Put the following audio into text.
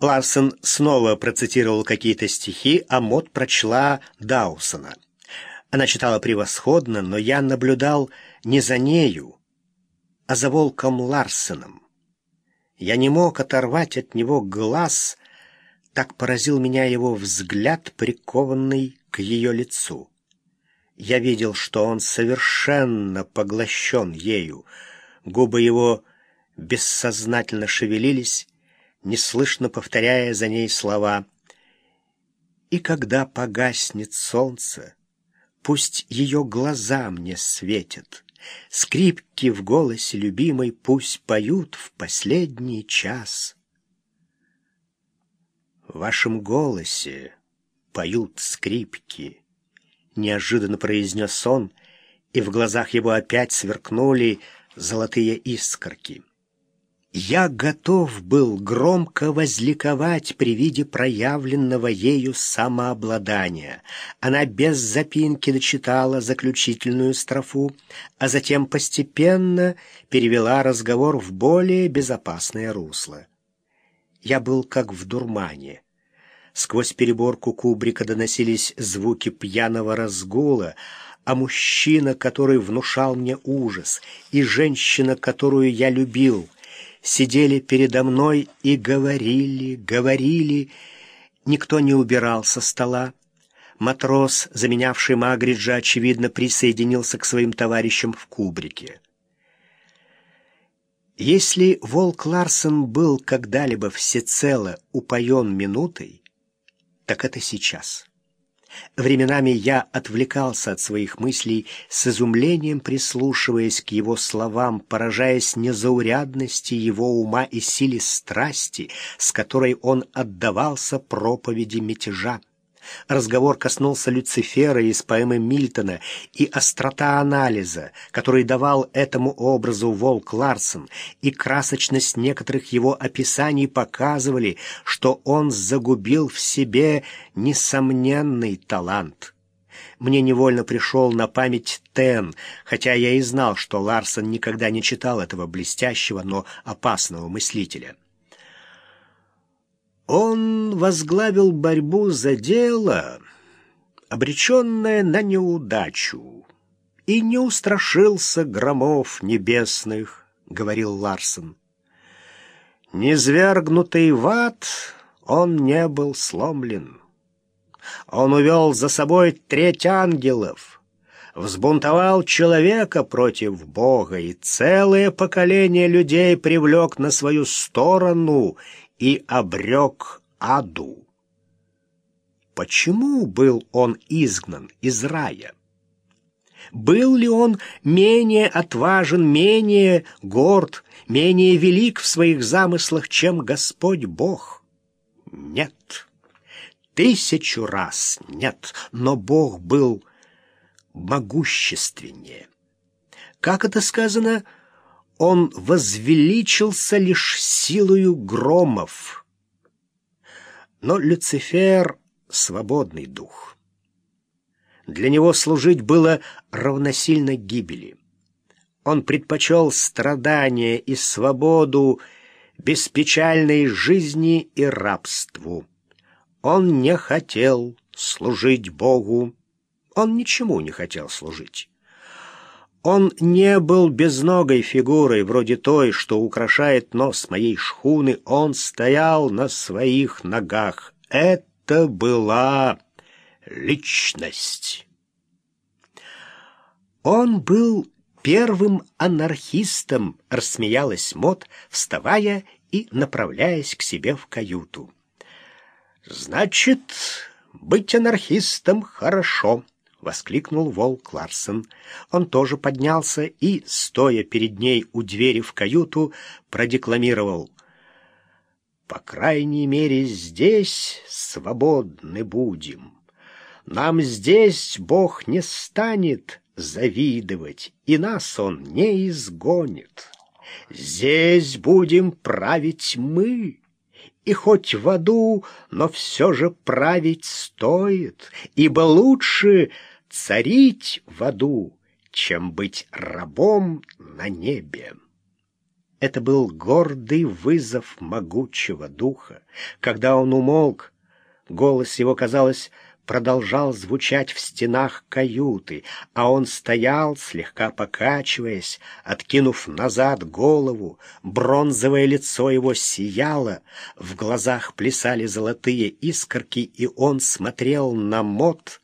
Ларсен снова процитировал какие-то стихи, а Мот прочла Даусона. Она читала превосходно, но я наблюдал не за нею, а за волком Ларсеном. Я не мог оторвать от него глаз, так поразил меня его взгляд, прикованный к ее лицу. Я видел, что он совершенно поглощен ею. Губы его бессознательно шевелились, неслышно повторяя за ней слова. «И когда погаснет солнце, пусть ее глаза мне светят, скрипки в голосе любимой пусть поют в последний час». В вашем голосе поют скрипки, неожиданно произнес он, и в глазах его опять сверкнули золотые искорки. Я готов был громко возликовать при виде проявленного ею самообладания. Она без запинки дочитала заключительную строфу, а затем постепенно перевела разговор в более безопасное русло. Я был как в дурмане. Сквозь переборку кубрика доносились звуки пьяного разгула, а мужчина, который внушал мне ужас, и женщина, которую я любил — сидели передо мной и говорили, говорили. Никто не убирал со стола. Матрос, заменявший Магриджа, очевидно, присоединился к своим товарищам в кубрике. Если Волк Ларсен был когда-либо всецело упоен минутой, так это сейчас. Временами я отвлекался от своих мыслей, с изумлением прислушиваясь к его словам, поражаясь незаурядности его ума и силе страсти, с которой он отдавался проповеди мятежа. Разговор коснулся Люцифера из поэмы Мильтона и острота анализа, который давал этому образу Волк Ларсон, и красочность некоторых его описаний показывали, что он загубил в себе несомненный талант. Мне невольно пришел на память Тен, хотя я и знал, что Ларсон никогда не читал этого блестящего, но опасного мыслителя. Он возглавил борьбу за дело, обреченное на неудачу, и не устрашился громов небесных, — говорил Ларсон. Низвергнутый в ад, он не был сломлен. Он увел за собой треть ангелов, взбунтовал человека против Бога и целое поколение людей привлек на свою сторону и обрек аду. Почему был он изгнан из рая? Был ли он менее отважен, менее горд, менее велик в своих замыслах, чем Господь Бог? Нет. Тысячу раз нет, но Бог был могущественнее. Как это сказано – он возвеличился лишь силою громов. Но Люцифер — свободный дух. Для него служить было равносильно гибели. Он предпочел страдания и свободу беспечальной жизни и рабству. Он не хотел служить Богу. Он ничему не хотел служить. Он не был безногой фигурой, вроде той, что украшает нос моей шхуны. Он стоял на своих ногах. Это была личность. Он был первым анархистом, рассмеялась Мот, вставая и направляясь к себе в каюту. Значит, быть анархистом хорошо. — воскликнул Волк Ларсен. Он тоже поднялся и, стоя перед ней у двери в каюту, продекламировал. «По крайней мере, здесь свободны будем. Нам здесь Бог не станет завидовать, и нас Он не изгонит. Здесь будем править мы». И хоть в аду, но все же править стоит, ибо лучше царить в аду, чем быть рабом на небе. Это был гордый вызов могучего духа. Когда он умолк, голос его, казалось, продолжал звучать в стенах каюты, а он стоял, слегка покачиваясь, откинув назад голову, бронзовое лицо его сияло, в глазах плясали золотые искорки, и он смотрел на мод